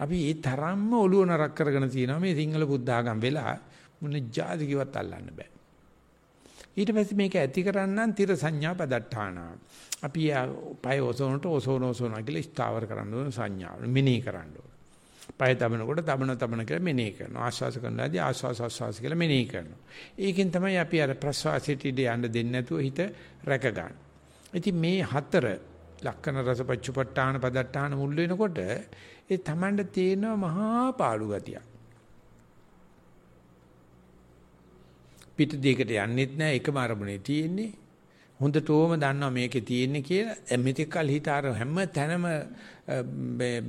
අපි ඒ තරම්ම ඔළුව නරක් කරගෙන තියෙනවා මේ සිංහල බුද්ධ ආගම් වෙලා මොන જાති කිව්වත් අල්ලන්න බෑ. ඊට පස්සේ මේක ඇති කරන්නම් තිර සංඥා පදට්ඨාන. අපි පය ඔසවනට ඔසවන ඔසවන කියලා ස්ථාවර කරන්න ඕන සංඥාව. මෙනෙහි කරන්න ඕන. පය තබනකොට තබන තබන කියලා මෙනෙහි කරනවා. ආශ්වාස කරනවාදී ආශ්වාස ආශ්වාස කියලා මෙනෙහි කරනවා. ඒකෙන් තමයි අපි අර ප්‍රසවාසයට ඉඳ යන්න දෙන්නේ නැතුව හිත රැක ගන්න. ඉතින් මේ හතර ලක්කන රසපච්චුපට්ඨාන පදට්ඨාන මුල් වෙනකොට ඒ Tamanට තියෙන මහා පාළු ගතියක්. පිට දෙයකට යන්නෙත් නැහැ එකම අරමුණේ තියෙන්නේ. හොඳටම දන්නවා මේකේ තියෙන්නේ කියලා. මෙතෙක් කල හිත අර හැම තැනම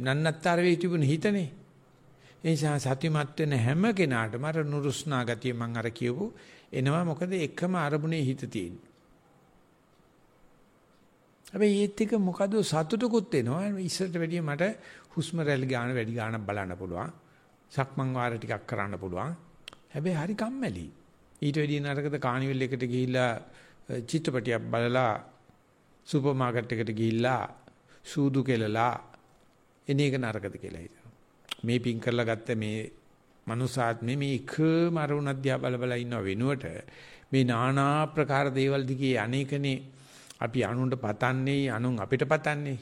නන්නත්තර වෙයි තිබුණ හිතනේ. ඒ නිසා සතිමත් වෙන හැම කෙනාටම අර නුරුස්නා ගතිය මම අර කියවු එනවා මොකද එකම අරමුණේ හිත තියෙන්නේ. හැබැයි ඒත් එක මොකද සතුටකුත් එනවා ඉස්සරට වැඩිය මට හුස්ම රැලි ගන්න වැඩි ගන්නක් බලන්න පුළුවන්. සක්මන් වාර ටිකක් කරන්න පුළුවන්. හැබැයි හරි කම්මැලි. ඊට වැඩිය නරකද කානිවල් එකට ගිහිල්ලා චිත්‍රපටියක් බලලා සුපර් මාකට් එකට ගිහිල්ලා සූදු කෙලලා එන එක නරකද කියලා හිතනවා. මේ පින් කරලා ගත්ත මේ මනුසාත්මේ මේ එකම අරුණ අධ්‍යා බල බල ඉන්නව වෙනුවට මේ নানা ප්‍රකාර දේවල් දිගේ අනේකනේ අපි අනුන්ට පතන්නේ අනුන් අපිට පතන්නේ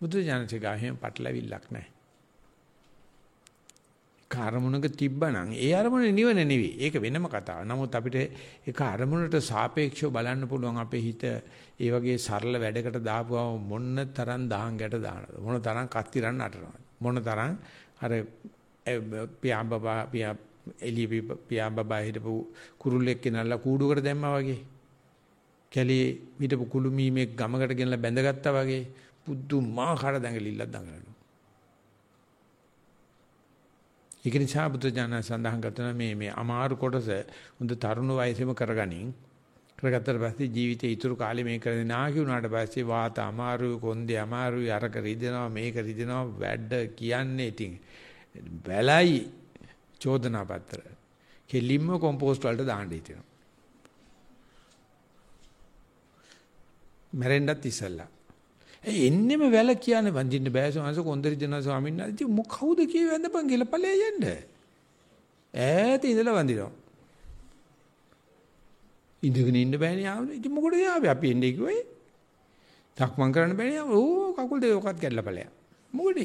බුදු ජානක ගාහෙම පටලවිල්ලක් නැහැ. කර්මුණක තිබ්බනම් ඒ අරමුණ නිවන නෙවෙයි. ඒක වෙනම කතාවක්. නමුත් අපිට ඒක අරමුණට සාපේක්ෂව බලන්න පුළුවන් අපේ හිත ඒ වගේ සරල වැඩකට දාපුවම මොන තරම් දහං ගැට දානද? මොන තරම් කස්තිරන් නටනවද? මොන තරම් අර පියාඹබා පියා එළිය පියාඹබා හිටපු කුරුල්ලෙක් කෙනල්ලා කූඩුවකට දැම්මා වගේ. කැලේ හිටපු කුළුමීමේ ගමකට ගෙනලා බැඳගත්තා වගේ පුදුමාකාර දඟලිල්ලක් දඟලනවා. ඒක නිසා බුදුජානක සඳහන් කරන මේ මේ අමාරු කොටස හොඳ තරුණ වයසේම කරගනින්. කරගත්තට පස්සේ ජීවිතේ ඉතුරු කාලේ මේක කරගෙන නාකි වුණාට පස්සේ වාත අමාරුයි කොන්දේ අමාරුයි අරක රිදෙනවා මේක රිදෙනවා වැඩ කියන්නේ ඉතින් බැලයි චෝදනා පත්‍ර කෙලින්ම කොම්පෝස්ට් වලට දාන්න හිටිනවා මැරෙන්නත් ඉස්සල්ලා. ඒ එන්නෙම වැල කියන්නේ වඳින්න බෑ සෝමස කොන්දරි දෙනවා ස්වාමීන් වහන්සේ. ඉතින් මොක කවුද කියේ වැඳපන් කියලා ඵලයේ යන්න ඈත ඉඳලා වඳිනවා. ඉඳගෙන ඉන්න බෑනේ ආවද? ඉතින් මොකටද ආවේ? අපි එන්නේ කිව්වේ. තක්මන් කරන්න බෑනේ. ඕ කකුල් දෙක ඔකත් කැඩලා ඵලයක්. මොකටද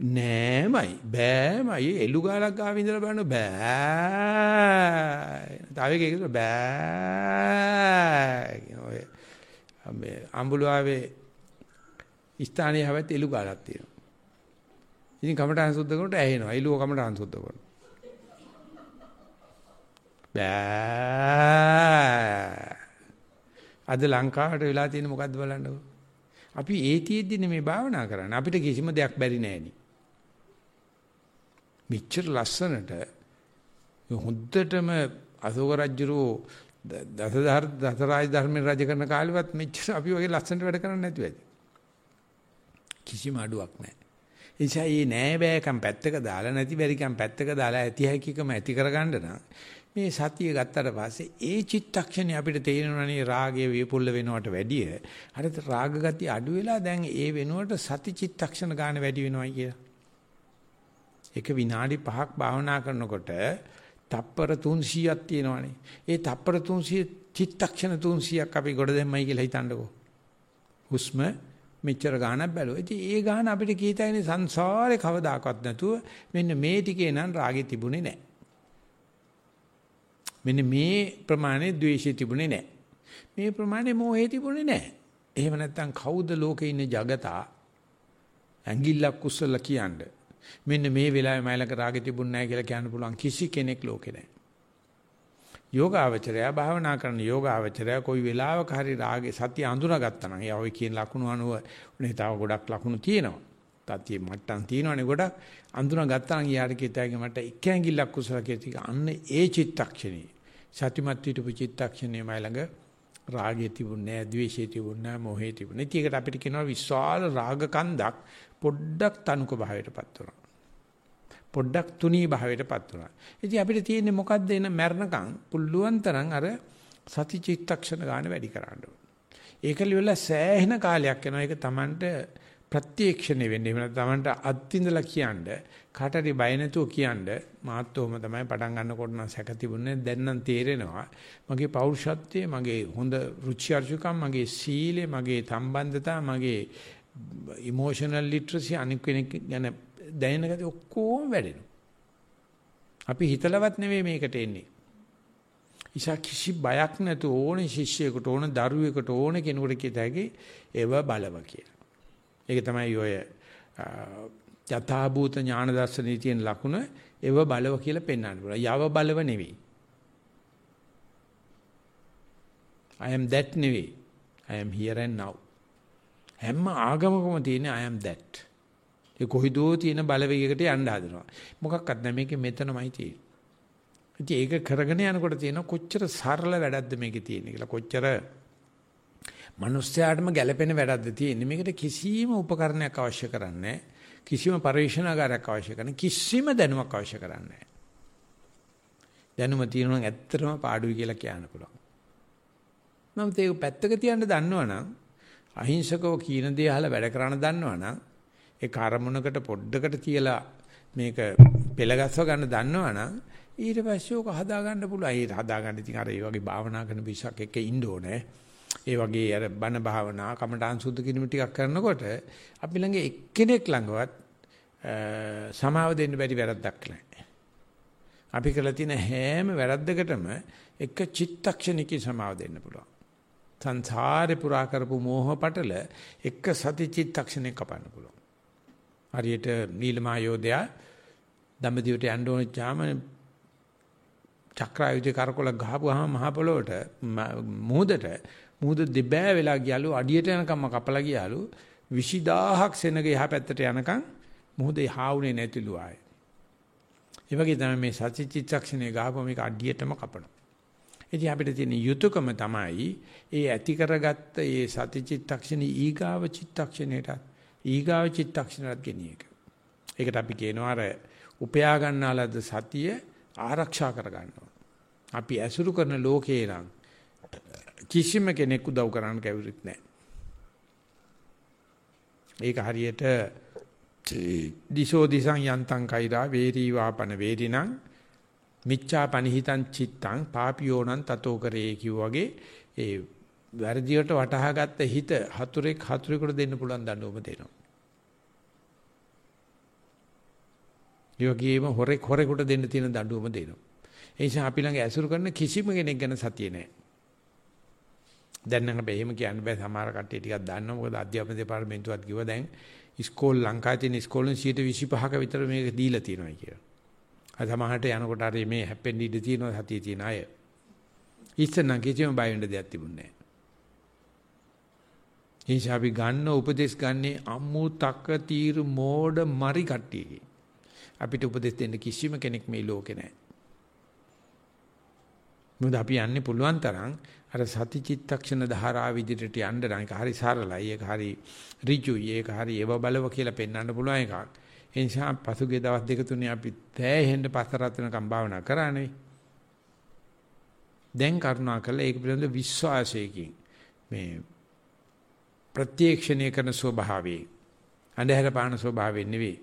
නෑමයි. බෑමයි. එළු ගාලක් ගාව ඉඳලා බලන්න බෑ. තව එකක බෑ ඔය මේ අඹුලාවේ ස්ථානයේ හැවත් එළු ගාලක් තියෙනවා. ඉතින් කමටහන් සුද්ධ කරනකොට ඇහෙනවා. එළුව කමටහන් සුද්ධ කරනවා. බෑ. අද ලංකාවට වෙලා තියෙන මොකද්ද බලන්නකෝ. අපි ඒතියෙද්දි මේ භාවනා කරන්නේ. අපිට කිසිම දෙයක් බැරි නෑනි. මෙච්චර ලස්සනට හොද්දටම අශෝක රජුරෝ දසදහර දසරාජ ධර්මයේ රජ කරන කාලෙවත් මෙච්චර අපි වගේ ලස්සනට වැඩ කරන්නේ නැතුව ඇති. කිසිම අඩුවක් නැහැ. ඒ නිසා මේ නෑ බෑකම් පැත්තක දාලා නැති බැරිකම් පැත්තක දාලා ඇති හැකියකම ඇති කරගන්න නම් මේ සතිය ගත්තට පස්සේ ඒ චිත්තක්ෂණේ අපිට තේරෙනවනේ රාගය විපුල්ල වෙනවට වැඩිය අර රාග ගතිය අඩු වෙලා දැන් ඒ වෙනුවට සති චිත්තක්ෂණ ගන්න වැඩි වෙනවයි කියලා. ඒක විනාඩි 5ක් භාවනා කරනකොට තප්පර 300ක් තියෙනවානේ. ඒ තප්පර 300 චිත්තක්ෂණ 300ක් අපි ගොඩ දැම්මයි කියලා හිතන්නකෝ. හුස්ම මෙච්චර ගාණක් බැලුවා. ඉතින් ඒ ගාණ අපිට කීතයිනේ සංසාරේ කවදාකවත් නැතුව මෙන්න මේ ටිකේ නම් රාගෙ තිබුණේ නැහැ. මෙන්න මේ ප්‍රමාණය ද්වේෂය තිබුණේ නැහැ. මේ ප්‍රමාණය මෝහය තිබුණේ නැහැ. එහෙම නැත්නම් කවුද ලෝකේ ඉන්න జగතා ඇඟිල්ලක් උස්සලා කියන්නේ මෙන්න මේ වෙලාවේ මයිලක රාගෙ තිබුණ නැහැ කියලා කියන්න පුළුවන් කිසි කෙනෙක් ලෝකේ නැහැ. යෝගාවචරය භාවනා කරන යෝගාවචරය කොයි වෙලාවක හරි රාගේ සතිය අඳුනාගත්තා නම් එයා ඔය කියන ලකුණු අනුව උනේ තව ගොඩක් ලකුණු තියෙනවා. තතිය මට්ටම් තියෙනවනේ ගොඩක් අඳුනාගත්තා නම් යාට කිතෑගේ මට එක ඇඟිල්ලක් කුසල කීතික අන්න ඒ චිත්තක්ෂණේ සතිමත් විටපු චිත්තක්ෂණේ මයිලඟ රාගය තිබුණේ නැහැ, ද්වේෂය තිබුණේ නැහැ, මොහේ තිබුණේ. ඒකට අපිට කියනවා විශාල රාග කන්දක් පොඩ්ඩක් තනුක භාවයටපත් වුණා. පොඩ්ඩක් තුනී භාවයටපත් වුණා. ඉතින් අපිට තියෙන්නේ මොකද්ද එන මරණකම් පුල්ලුවන් තරම් අර සති චිත්තක්ෂණ ගන්න වැඩි කරන්න ඕන. ඒක liwela සෑහෙන කාලයක් යනවා. ඒක Tamanට ප්‍රත්‍යක්ෂණය වෙන්නේ. එහෙම නැත්නම් Tamanට අත්විඳලා කියන්න කාටරි බය නැතුව කියන්න මාත් උවම තමයි පටන් ගන්නකොට නම් සැක තිබුණේ දැන් නම් තේරෙනවා මගේ පෞරුෂත්වය මගේ හොඳ රුචි අරුචිකම් මගේ සීලය මගේ සම්බන්ධතා මගේ ඉමෝෂනල් ලිටරසි අනික් කෙනෙක් ගැන දැනෙන ගතිය ඔක්කොම වැඩෙනවා අපි හිතලවත් නෙවෙයි මේකට එන්නේ ඉෂා කිසි බයක් නැතු ඕනේ ශිෂ්‍යයෙකුට ඕන දරුවෙකුට ඕන කෙනෙකුට කිය တဲ့ ඒව බලව කියලා. ඒක තමයි ඔය යථාභූත ඥාන දර්ශනයේ තියෙන ලකුණ ඒව බලව කියලා පෙන්වන්න පුළුවන්. යව බලව නෙවෙයි. I am that නෙවෙයි. I am here and now. හැම ආගමකම තියෙන I am that. ඒ කොහිදෝ තියෙන බලවේගයකට යන්න හදනවා. මොකක්වත් නැහැ මේකේ මෙතනමයි තියෙන්නේ. ඉතින් ඒක කරගෙන යනකොට තියෙන කොච්චර සරල වැඩක්ද මේකේ තියෙන්නේ කියලා කොච්චර මිනිස්යාටම ගැළපෙන වැඩක්ද තියෙන්නේ මේකට කිසිම උපකරණයක් අවශ්‍ය කරන්නේ කිසිම පරිශනාකාරයක් අවශ්‍ය කරන්නේ කිසිම දැනුමක් අවශ්‍ය කරන්නේ දැනුම තියෙනවා නම් ඇත්තටම පාඩුයි කියලා කියන්න පුළුවන්. නම් ඒක පැත්තක තියන්න දන්නවනම් අහිංසකව කීන දේ අහලා වැඩ කරන්න දන්නවනම් ඒ කර්මුණකට පොඩ්ඩකට තියලා මේක පෙළගස්ව ගන්න දන්නවනම් ඊට පස්සේ ඕක හදා ගන්න පුළුවන්. ඒක හදා ගන්න ඉතින් අර ඒ වගේ භාවනා කරන පිරිසක් එක්ක ඉන්න ඕනේ. ඒ වගේ අර බණ භාවනා කමඨාන් සුද්ධ කිරීම ටිකක් කරනකොට අපි ළඟ එක්කෙනෙක් ළඟවත් සමාව දෙන්න බැරි වැරද්දක් නැහැ. අපි කරලා තියෙන හැම වැරද්දකටම එක චිත්තක්ෂණිකී සමාව දෙන්න පුළුවන්. සංසාරේ පුරා කරපු මෝහ පටල එක සති චිත්තක්ෂණයක කපන්න පුළුවන්. හරියට නීලමා යෝධයා දඹදිවට යන්න ඕන ඡාම චක්‍රායුධ කරකොල ගහපුවාම මහ පොළොවට මුහුදට මුහුද දෙබෑ වෙලා ගියලු අඩියට යනකම්ම කපලා ගියලු 20000ක් සෙනග එහා පැත්තට යනකම් මුහුදේ හාවුනේ නැතිලු ආයේ. ඒ වගේ තමයි මේ සත්‍ය චිත්තක්ෂණේ ගහපුවම මේක අඩියටම කපනවා. ඉතින් අපිට තියෙන යුතුයකම තමයි ඒ ඇති කරගත්ත ඒ සති චිත්තක්ෂණී ඊගාව චිත්තක්ෂණයට ඊගාව චිත්තක්ෂණයට ගෙනියක. ඒකට අපි කියනවා අර උපයා ගන්නාලද සතිය ආරක්ෂා කර ගන්නවා. අපි ඇසුරු කරන ලෝකේ නම් කිසිම කෙනෙක් උදව් කරන්න කැවුරුත් නැහැ. ඒක හරියට දිසෝ දිසං යන්තං කෛරා වේරී වාපන වේරිණං මිච්ඡා පනිහිතං චිත්තං පාපියෝනං තතෝ කරේ කිව්වාගේ ඒ වැරදියට වටහාගත්ත හිත හතුරෙක් හතුරෙකුට දෙන්න පුළුවන් දඬුවම දෙනවා. ඒ වගේම හොරෙක් හොරෙකුට දෙන්න තියෙන දඬුවම දෙනවා. ඒ නිසා අපි ළඟ ඇසුරු කරන කිසිම කෙනෙක් ගැන සතිය නැහැ. දැන් නම් අපි එහෙම කියන්න බෑ සමහර කට්ටිය ටිකක් දන්නවා මොකද අධ්‍යාපන දෙපාර්තමේන්තුවත් කිව්වා දැන් ඉස්කෝල ලංකාවේ තියෙන ඉස්කෝලෙන් 125ක විතර මේක දීලා තියෙනවා කියලා. අද සමහරට යනකොට අර මේ හැප්පෙන්න ඉඩ තියෙනවා සතිය තියෙන අය. ඉස්සෙන් නම් කිසිම බය වෙන්න දෙයක් තිබුණේ නැහැ. ඒ අපි ගන්න උපදේශ ගන්නේ අම්මු තක්ක තීරු මෝඩ මරි කට්ටියගේ. අපිට උපදෙස් දෙන්න කිසිම කෙනෙක් මේ ලෝකේ නැහැ. මොකද අපි යන්නේ පුළුවන් තරම් අර සති චිත්තක්ෂණ ධාරාව විදිහට යන්න නම් ඒක හරි සරලයි ඒක හරි ඍජුයි ඒක හරි ඒව බලව කියලා පෙන්වන්න පුළුවන් එකක්. ඒ නිසා පසුගිය දවස් දෙක තුනේ අපි තෑහෙන්න පස්සරත් වෙනකම් භාවනා කරානේ. දැන් කරුණා කළා ඒක පිළිබඳ විශ්වාසයකින් මේ ප්‍රත්‍යක්ෂණය කරන ස්වභාවයේ අන්ධහැර පාන ස්වභාවයෙන් නෙවෙයි